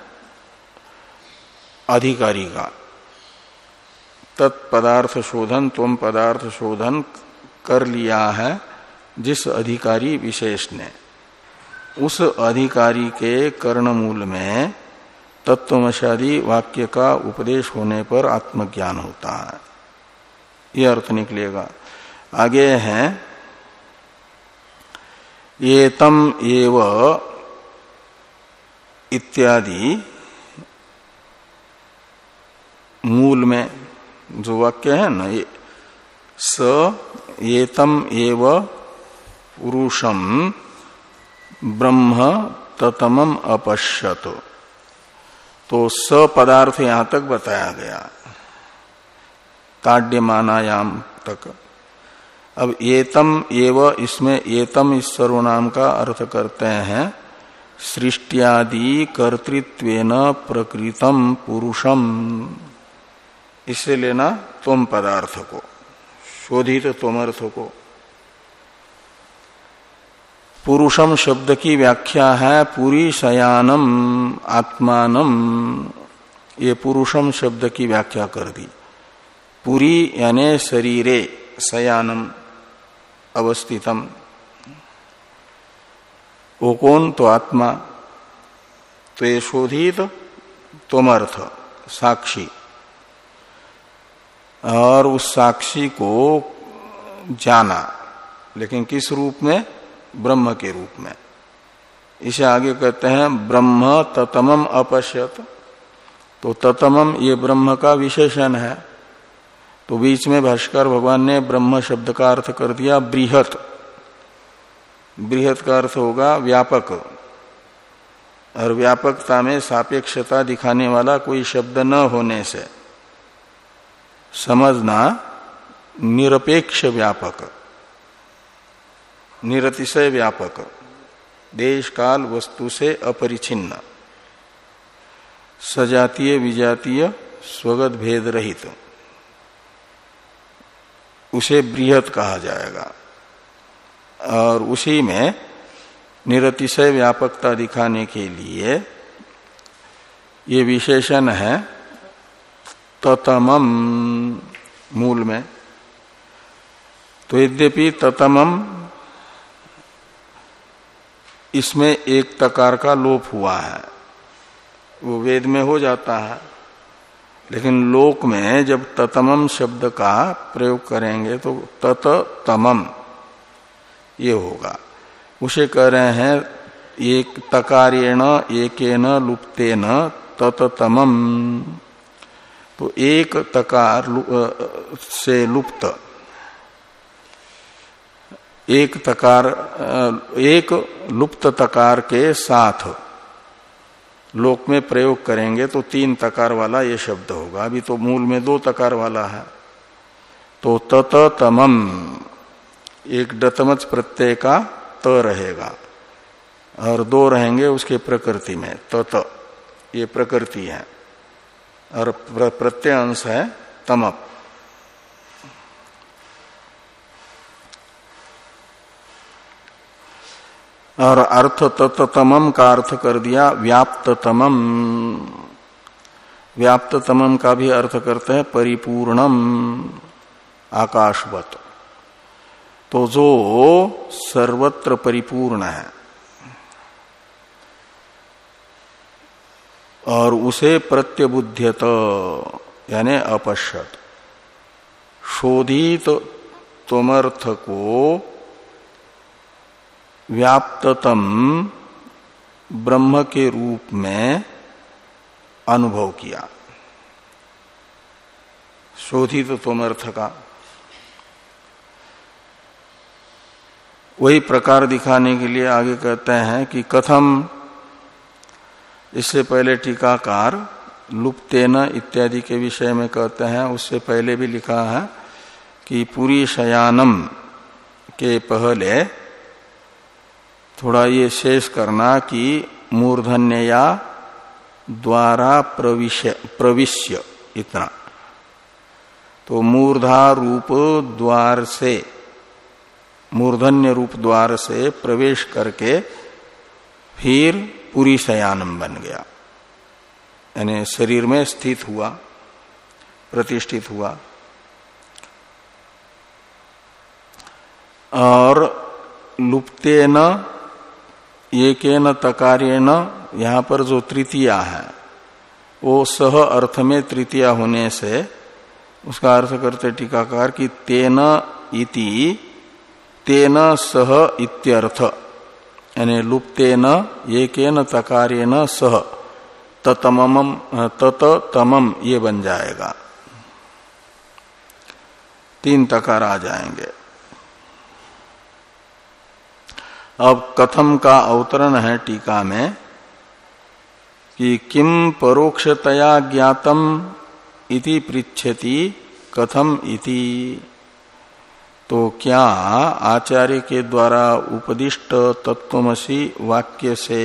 S1: अधिकारी का तत्पदार्थ शोधन तुम पदार्थ शोधन कर लिया है जिस अधिकारी विशेष ने। उस अधिकारी के कर्णमूल में तत्वमशादी वाक्य का उपदेश होने पर आत्मज्ञान होता है। यह अर्थ निकलेगा। आगे है ये तम एव इत्यादि मूल में जो वाक्य है ना, ये स, एतम एव पुरुषम ब्रह्म ततमम अपश्यत। तो स पदार्थ यहाँ तक बताया गया, ताड्यमानायाम तक। अब एतम एव, इसमें एतम इस सर्वनाम का अर्थ करते हैं, सृष्टियादि कर्तृत्व प्रकृतम पुरुषम। इसे लेना तुम पदार्थ को शोधित तुम अर्थ को पुरुषम शब्द की व्याख्या है, पूरी शयानम, आत्मानम। ये पुरुषम शब्द की व्याख्या कर दी। पूरी यानी शरीरे, शयानम, अवस्थितम। वो कौन? तो आत्मा। तो ये शोधित तोमर्थ, साक्षी। और उस साक्षी को जाना। लेकिन किस रूप में? ब्रह्म के रूप में। इसे आगे कहते हैं, ब्रह्म ततमम अपश्यत। तो ततमम ये ब्रह्म का विशेषण है। तो बीच में भाष्कर भगवान ने ब्रह्म शब्द का अर्थ कर दिया, बृहत। बृहत का अर्थ होगा व्यापक। और व्यापकता में सापेक्षता दिखाने वाला कोई शब्द न होने से। समझना निरपेक्ष व्यापक, निरतिशय व्यापक देश काल वस्तु से अपरिचिन्न, सजातीय विजातीय स्वगत भेद रहित। उसे बृहत कहा जाएगा। और उसी में निरतिशय व्यापकता दिखाने के लिए ये विशेषण है ततमम मूल में। तो यद्यपि ततमम इसमें एक तकार का लोप हुआ है। वो वेद में हो जाता है। लेकिन लोक में जब ततमम शब्द का प्रयोग करेंगे तो तत तमम ये होगा। उसे कह रहे हैं, एक तकारेण एक लुप्तेन तततमम। तो एक तकार से लुप्त। एक तकार एक लुप्त तकार के साथ लोक में प्रयोग करेंगे तो तीन तकार वाला ये शब्द होगा। अभी तो मूल में दो तकार वाला है। तो तत तमम, एक डतमच प्रत्यय का त रहेगा। और दो रहेंगे उसके प्रकृति में। तत, ये प्रकृति है। और प्रत्यय अंश है तमप। और अर्थ तत्तमम का अर्थ कर दिया व्याप्ततमम। व्याप्ततमम का भी अर्थ करते हैं परिपूर्णम, आकाशवत। तो जो सर्वत्र परिपूर्ण है और उसे प्रत्यबुद्ध्यत, यानी अपश्यत। शोधित तुमर्थ को व्याप्ततम ब्रह्म के रूप में अनुभव किया। शोधित तोमर्थ का। वही प्रकार दिखाने के लिए आगे कहते हैं कि कथम इससे पहले टीकाकार लुप्तेन इत्यादि के विषय में कहते हैं, उससे पहले भी लिखा है कि पूरी शयानम के पहले थोड़ा ये शेष करना कि मूर्धन्यया द्वारा प्रविश्य प्रविश्य इतना। तो मूर्धा रूप द्वार से, मूर्धन्य रूप द्वार से प्रवेश करके फिर पूरी शयानम बन गया। यानी शरीर में स्थित हुआ, प्रतिष्ठित हुआ। और लुप्ते न एक न तकारेण, यहाँ पर जो तृतीया है, वो सह अर्थ में तृतीया होने से, उसका अर्थ करते टीकाकार कि तेन इति, तेन सह इत्यर्थ। यानी लुप्तेन एक न तकारेण सह। ततमम, तत ये बन जाएगा। तीन तकार आ जाएँगे। अब कथम का अवतरण है टीका में, कि किम परोक्षतया ज्ञातम इति पृछति कथम इति। तो क्या आचार्य के द्वारा उपदिष्ट तत्वमसी वाक्य से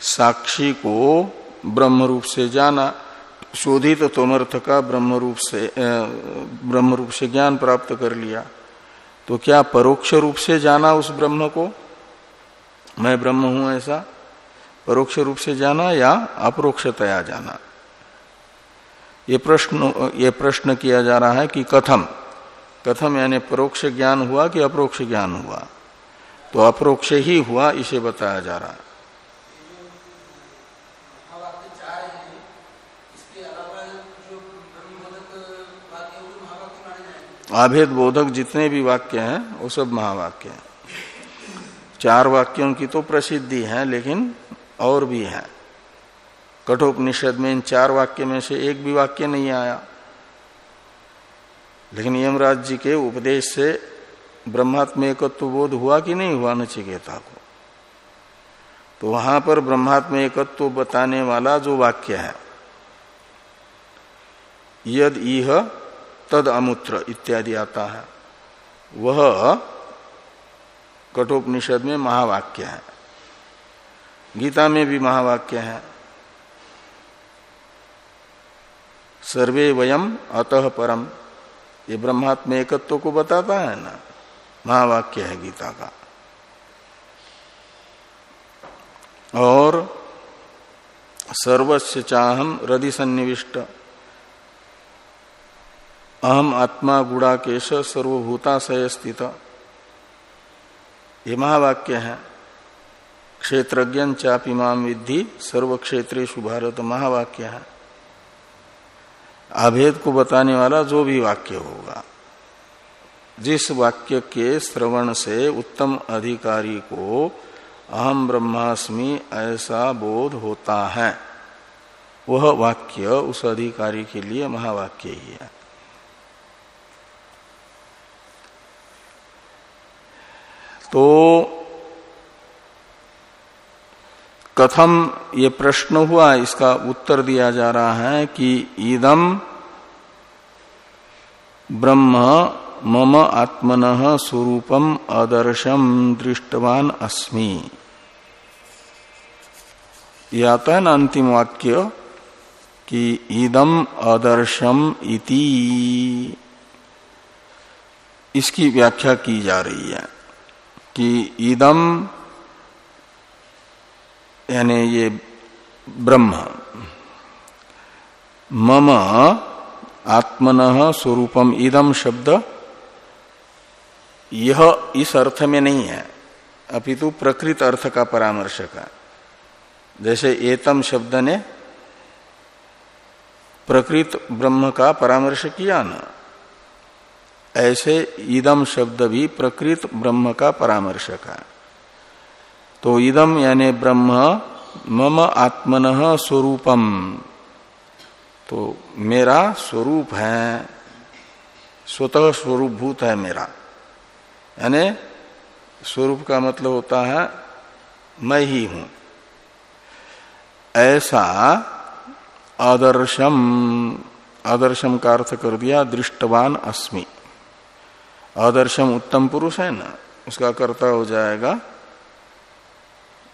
S1: साक्षी को ब्रह्म रूप से जाना, शोधित तोमर्थ का ब्रह्म रूप से ब्रह्म रूप से ज्ञान प्राप्त कर लिया तो क्या परोक्ष रूप से जाना उस ब्रह्म को? मैं ब्रह्म हूँ ऐसा। परोक्ष रूप से जाना या अपरोक्षतया जाना? ये प्रश्न ये प्रश्न किया जा रहा है कि कथम? कथम यानी परोक्ष ज्ञान हुआ कि अप्रोक्ष ज्ञान हुआ? तो अप्रोक्ष ही हुआ, इसे बताया जा रहा है। आभेद बोधक जितने भी वाक्य हैं, वो सब महावाक्य हैं। चार वाक्यों की तो प्रसिद्धि है, लेकिन और भी है। कठोपनिषद में इन चार वाक्य में से एक भी वाक्य नहीं आया। लेकिन यमराज जी के उपदेश से ब्रह्मात्म एकत्व बोध हुआ कि नहीं हुआ नचिकेता को? तो वहाँ पर ब्रह्मात्म एकत्व बताने वाला जो वाक्य है, यद इह तद अमूत्र इत्यादि आता है, वह कठोपनिषद में महावाक्य है। गीता में भी महावाक्य है, सर्वे वयम अतः परम। ये ब्रह्मात्म एकत्व को बताता है ना। महावाक्य है गीता का। और सर्वस्व चाहम हृदय सन्निविष्ट। अहम आत्मा गुड़ाकेश सर्वभूताशय स्थित ये महावाक्य है। क्षेत्रज्ञ चापिमाम विद्धि सर्व क्षेत्रेशु भारत महावाक्य है। अभेद को बताने वाला जो भी वाक्य होगा। जिस वाक्य के श्रवण से उत्तम अधिकारी को अहम ब्रह्मास्मि ऐसा बोध होता है, वह वाक्य उस अधिकारी के लिए महावाक्य ही है। तो कथम ये प्रश्न हुआ, इसका उत्तर दिया जा रहा है कि इदम ब्रह्म मम आत्मन स्वरूपम आदर्शम दृष्टवान अस्मि। यह आता है ना अंतिम वाक्य कि इदम आदर्शम इति। इसकी व्याख्या की जा रही है कि इदम यानी ये ब्रह्म। मम आत्मन स्वरूपम इदम शब्द यह इस अर्थ में नहीं है। अपितु प्रकृत अर्थ का परामर्शक है। जैसे एतम शब्द ने प्रकृत ब्रह्म का परामर्श किया ना, ऐसे इदम शब्द भी प्रकृत ब्रह्म का परामर्शक है। तो इदम यानी ब्रह्म मम आत्मन स्वरूपम। तो मेरा स्वरूप है, स्वतः स्वरूप भूत है मेरा। यानी स्वरूप का मतलब होता है, मैं ही हूँ। ऐसा आदर्शम आदर्शम का अर्थ कर दिया, दृष्टवान अस्मि। आदर्शम उत्तम पुरुष है ना, उसका कर्ता हो जाएगा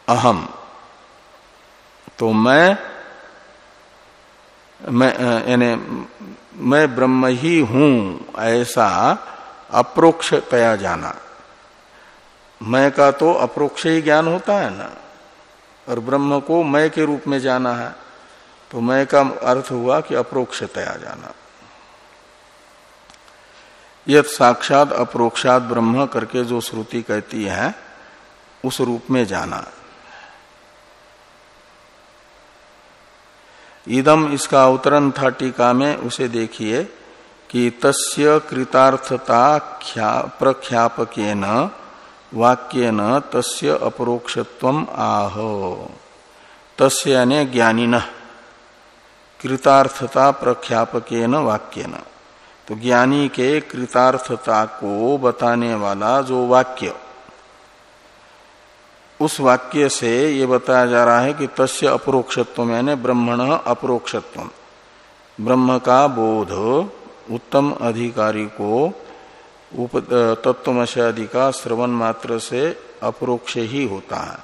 S1: अहम। तो मैं मैं यानी मैं ब्रह्म ही हूँ, ऐसा अप्रोक्षतया जाना। मैं का तो अप्रोक्ष ही ज्ञान होता है ना, और ब्रह्म को मैं के रूप में जाना है तो मैं का अर्थ हुआ कि अप्रोक्षतया जाना। यद साक्षात अप्रोक्षात ब्रह्म करके जो श्रुति कहती है, उस रूप में जाना। इदम इसका अवतरण था टीका में, उसे देखिए कि तस्य कृतार्थता प्रख्यापक वाक्य न तस्य अपरोक्षत्व आह। तस्य यानी ज्ञानी न कृतार्थता प्रख्यापक वाक्य न तो ज्ञानी के कृतार्थता को बताने वाला जो वाक्य उस वाक्य से ये बताया जा रहा है कि तस्य अपरोक्षत्व यानी ब्रह्मण अपरोक्षत्व। ब्रह्म का बोध, उत्तम अधिकारी को उप का श्रवण मात्र से अपरोक्ष ही होता है।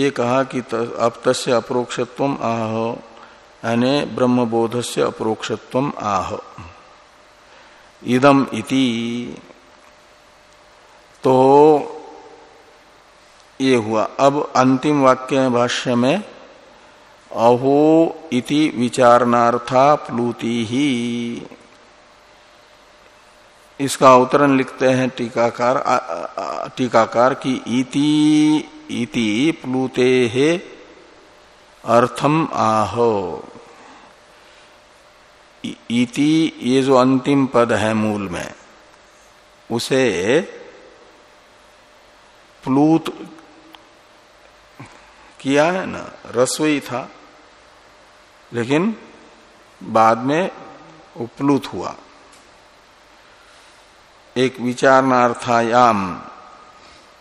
S1: ये कहा कि अब तस्य अपरोक्षत्व आह, यानी ब्रह्मबोध से अपरोक्षत्व आह। इदम इति। तो ये हुआ। अब अंतिम वाक्य है भाष्य में, अहो इति विचारणार्था प्लूति ही इसका अवतरण लिखते हैं टीकाकार टीकाकार की इति इति प्लूते है अर्थम आह। इति ये जो अंतिम पद है मूल में, उसे प्लूत किया है ना रसोई था लेकिन बाद में उपलुत हुआ। एक विचारणार्थायाम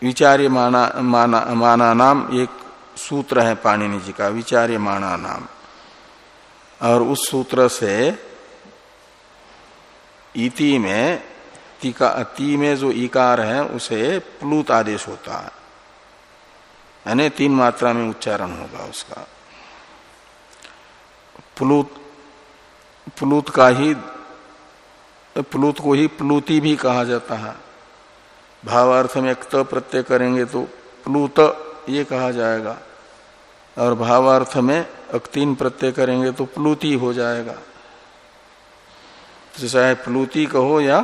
S1: विचार्य माना, माना, माना नाम एक सूत्र है पाणिनि जी का विचार्य माना नाम। और उस सूत्र से इति में तीका ती में जो इकार है उसे प्लूत आदेश होता है। यानी तीन मात्रा में उच्चारण होगा उसका। प्लूत प्लूत का ही, प्लूत को ही प्लूति भी कहा जाता है। भावार्थ में एक प्रत्यय करेंगे तो प्लूत ये कहा जाएगा। और भावार्थ में तीन प्रत्यय करेंगे तो प्लूति हो जाएगा। तो चाहे प्लूति कहो या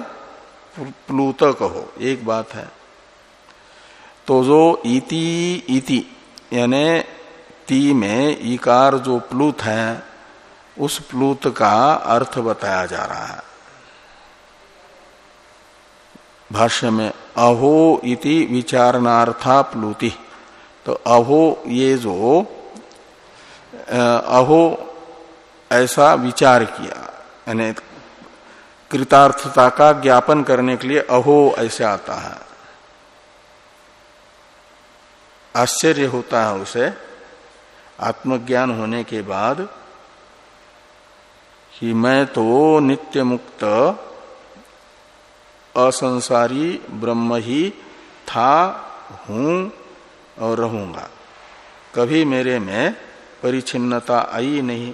S1: प्लूत कहो, एक बात है। तो जो इति इति, यानी ती में इकार जो प्लूत है, उस प्लूत का अर्थ बताया जा रहा है। भाष्य में, अहो इति विचारणार्था प्लूति। तो अहो ये जो अहो ऐसा विचार किया, यानी कृतार्थता का ज्ञापन करने के लिए अहो ऐसे आता है। आश्चर्य होता है उसे आत्मज्ञान होने के बाद कि मैं तो नित्य मुक्त असंसारी ब्रह्म ही था, हूँ और रहूँगा। कभी मेरे में परिचिन्नता आई नहीं,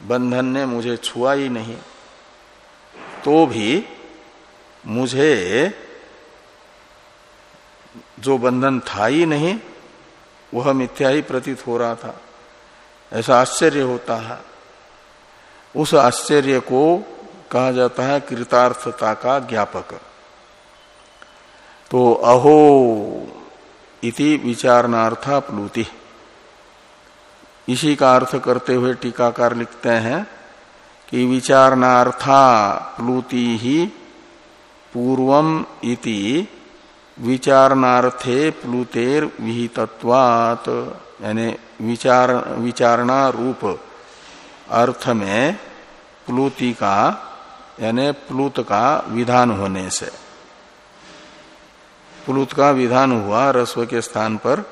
S1: बंधन ने मुझे छुआ ही नहीं तो भी मुझे जो बंधन था ही नहीं वह मिथ्या ही प्रतीत हो रहा था। ऐसा आश्चर्य होता है। उस आश्चर्य को कहा जाता है कृतार्थता का ज्ञापक। तो अहो इति विचारणार्था प्लूति। इसी का अर्थ करते हुए टीकाकार लिखते हैं कि विचारणार्था प्लूति ही पूर्वम इति विचारणार्थे प्लुतेर विहितत्वात, यानी विचार विचारणा रूप अर्थ में प्लुति का यानी प्लुत का विधान होने से। प्लुत का विधान हुआ रस्व के स्थान पर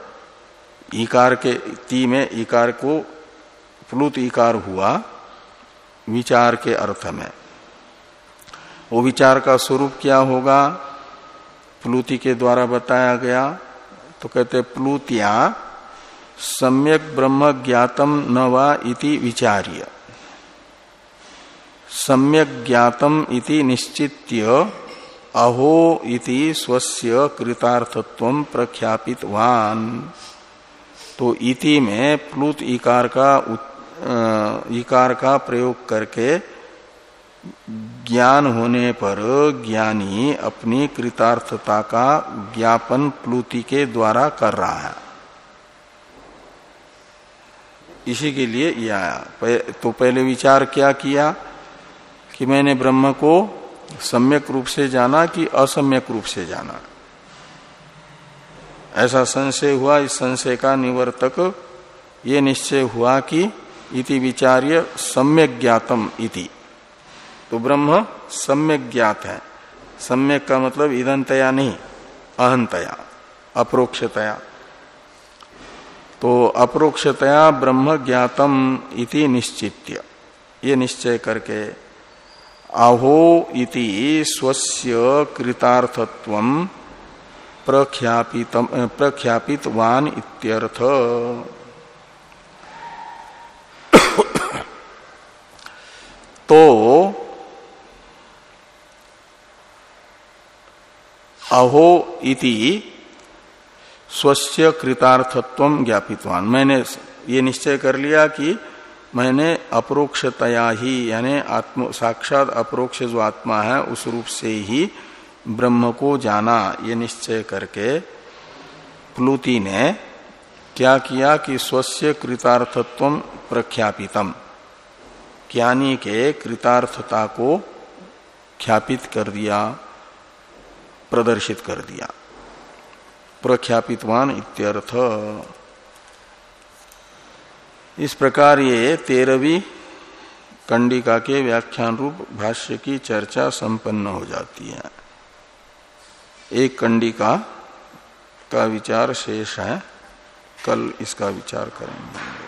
S1: इकार के ती में इकार को प्लुत इकार हुआ विचार के अर्थ में। वो विचार का स्वरूप क्या होगा? प्लूति के द्वारा बताया गया तो कहते प्लूतिया, सम्यक ब्रह्म ज्ञातम न वा इति विचार्य। सम्यक ज्ञातम इति निश्चित्य, अहो इति स्वस्य कृतार्थत्व प्रख्यापित वान तो इति में प्लूत इकार का इकार का प्रयोग करके ज्ञान होने पर ज्ञानी अपनी कृतार्थता का ज्ञापन प्लूति के द्वारा कर रहा है। इसी के लिए ये आया। तो पहले विचार क्या किया कि मैंने ब्रह्म को सम्यक रूप से जाना कि असम्यक रूप से जाना? ऐसा संशय हुआ, इस संशय का निवर्तक ये निश्चय हुआ कि इति विचार्य सम्यक ज्ञातम इति। तो ब्रह्म सम्यक ज्ञात है। सम्यक का मतलब ईदंतया नहीं, अहंतया, अप्रोक्षतया। तो अप्रोक्षतया ब्रह्म ज्ञातम इति निश्चित्य। ये निश्चय करके आहो इति स्वस्य कृतार्थत्व प्रख्यापित प्रख्यापितवान इत्यर्थ। तो अहो इति स्वस्य कृतार्थत्व ज्ञापितवान। मैंने ये निश्चय कर लिया कि मैंने अप्रोक्षतया ही, यानी आत्म, साक्षात अप्रोक्ष जो आत्मा है, उस रूप से ही ब्रह्म को जाना। ये निश्चय करके प्लुति ने क्या किया कि स्वस्य कृतार्थत्व प्रख्यापितम। ज्ञानी के कृतार्थता को ख्यापित कर दिया। प्रदर्शित कर दिया। प्रख्यापितवान इत्यर्थ। इस प्रकार ये तेरहवीं कंडिका के व्याख्यान रूप भाष्य की चर्चा संपन्न हो जाती है। एक कंडिका का विचार शेष है। कल इसका विचार करेंगे।